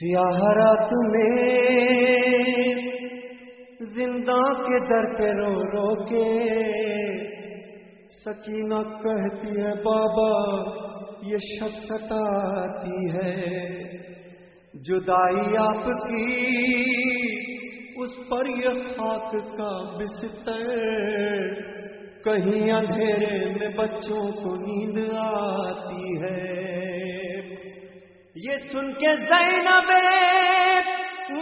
سیاہ رات میں زندہ کے در پہ رو رو کے سکینہ کہتی ہے، بابا، یہ شب ستاتی ہے۔ جدائی آپ کی، اس پر یہ خاک کا بستر۔ کہیں اندھیرے میں بچوں کو نیند آتی ہے۔ یہ سن کے زینب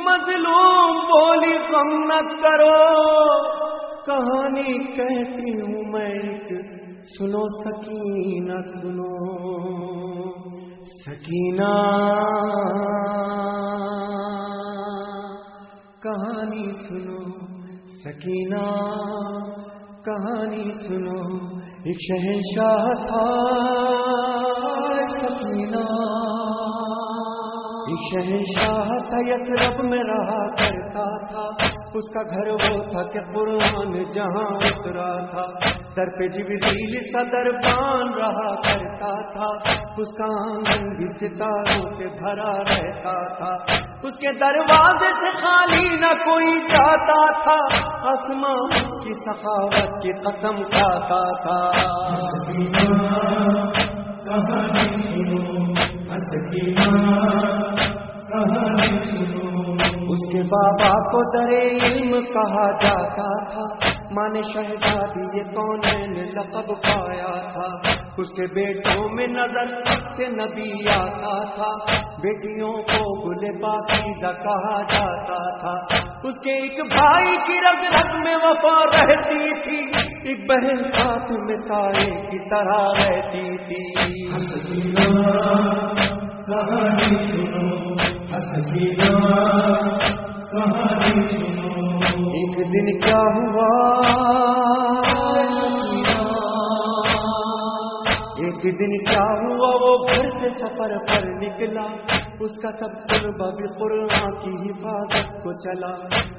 مظلوم بولی غم نہ کرو۔ کہانی کہتی ہوں میں ایک، سنو سکینہ سنو سکینہ۔ کہانی سنو سکینہ۔ کہانی سنو، ایک شہنشاہ تھا، سکینہ۔ شہنشاہ تھا یسرب میں رہا کرتا تھا۔ اس کا گھر وہ تھا کہ قرآن جہاں اترا تھا۔ در پہ جبریل صدر بان رہا کرتا تھا۔ اس کا آنگن بھی ستاروں سے بھرا رہتا تھا۔ اس کے دروازے سے خالی نہ کوئی جاتا تھا۔ آسمان اس کی سخاوت کی قسم کھاتا تھا۔ اس کے بابا کو در علم کہا جاتا تھا۔ مانے شہزادی، یہ کون نے لقب پایا تھا۔ اس کے بیٹوں میں نظر سے نبی آتا تھا۔ بیٹیوں کو گلے باقیدہ کہا جاتا تھا۔ اس کے ایک بھائی کی رگ رگ میں وفا رہتی تھی۔ ایک بہن ساتھ میں سائے کی طرح رہتی تھی۔ جی ایک دن کیا ہوا؟ ایک دن کیا ہوا؟ وہ گھر سے سفر پر نکلا۔ اس کا سب طلبہ بھی قرآن کی حفاظت کو چلا۔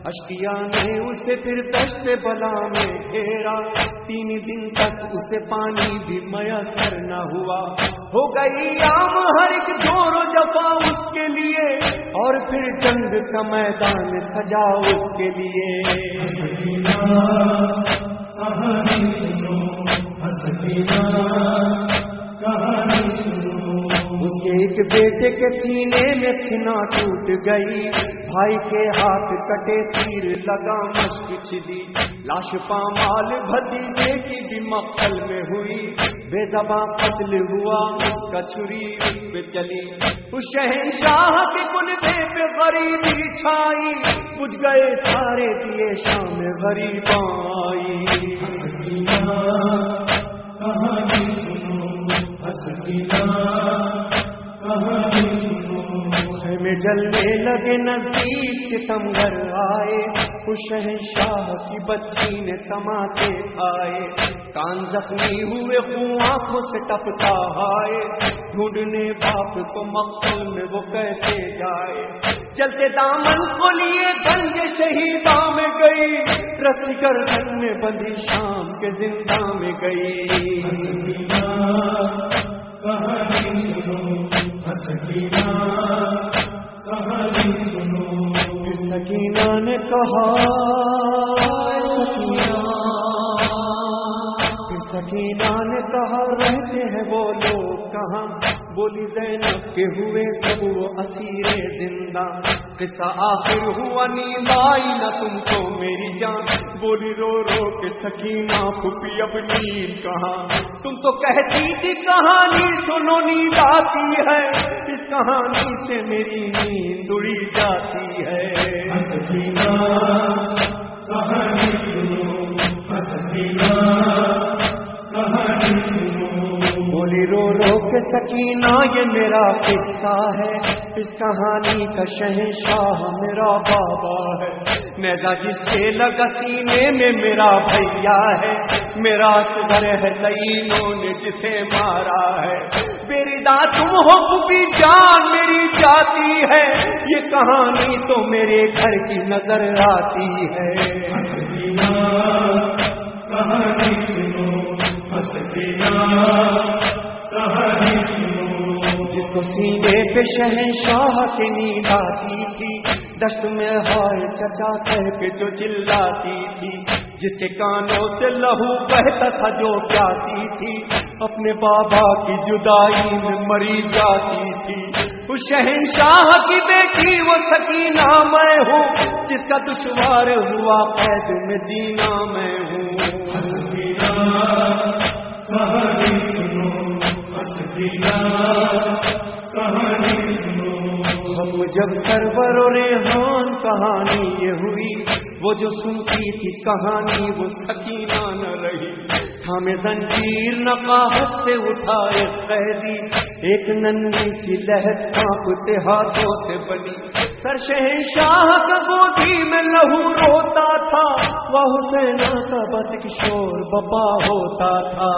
اشکیا نے اسے پھر دشت بلا میں گھیرا تین دن تک اسے پانی بھی میسر نہ ہوا۔ ہو گئی عام ہر ایک دور جفا اس کے لیے۔ اور پھر جنگ کا میدان سجا اس کے لیے۔ کے سینے میں سنا ٹوٹ گئی۔ بھائی کے ہاتھ کٹے تیر لگا مشک دی لاش پامال بھتیجے کی بھی مقل میں ہوئی۔ بے دبا قتل ہوا اس کا چھری پہ چلی۔ اس شہنشاہ کے کنبے پہ غریبی چھائی۔ بج گئے سارے دیے شام غریب آئی۔ میں جلنے لگے نزدیک ستم گھر آئے۔ خوش شاہ کی بچی نے تماچے کھائے۔ کان زخمی ہوئے خون آنکھوں سے ٹپتا آئے ڈھونڈنے باپ کو مقتل میں وہ کہتے جائے۔ چلتے دامن کو لیے گنج شہیدہ میں گئی۔ رسی کر گھر میں بندی شام کے زندہ میں گئی۔ سکینہ نے کہا سکینہ نے کہا رہتے ہیں وہ لوگ کہاں؟ بولی زینب کے ہوئے سب وہ اسیر زندہ۔ قصہ آخر ہوا، نیند آئی نہ تم کو میری جان۔ بولی رو رو کے سکینہ پھپی اب نیند کہاں؟ تم تو کہتی تھی کہانی، سنو نیند آتی ہے۔ اس کہانی سے میری نیند اڑی جاتی ہے۔ کہانی سنو رو سکینہ یہ میرا قصہ ہے۔ اس کہانی کا شہنشاہ میرا بابا ہے۔ میرا جس کے لگا سینے میں میرا بھیا ہے۔ میرا گھر ہے لئینوں نے جسے مارا ہے۔ میری دا تم ہو بھی جان میری جاتی ہے۔ یہ کہانی تو میرے گھر کی نظر آتی ہے۔ کہانی جس کو سینے پہ شہنشاہ کی نیند آتی تھی، دشت میں ہائے چچا کہہ کے جو چلاتی تھی۔ جس کے کانوں سے لہو بہتا تھا جو پیاتی تھی، اپنے بابا کی جدائی میں مری جاتی تھی۔ اس شہنشاہ کی بیٹی، وہ سکینہ میں ہوں۔ جس کا دشوار ہوا قید میں جینا میں ہوں۔ ہم جب سرور و ریحان کہانی یہ ہوئی، وہ جو سنتی تھی کہانی، وہ سکینہ نہ رہی۔ ہمیں زنجیر نقاہت سے اٹھائے قیدی، ایک ننی سی لہر کانپتے ہاتھوں سے بنی۔ سر شہنشاہ کا گودی میں لہو روتا تھا، وہ حسین کا بس کشور بپا ہوتا تھا۔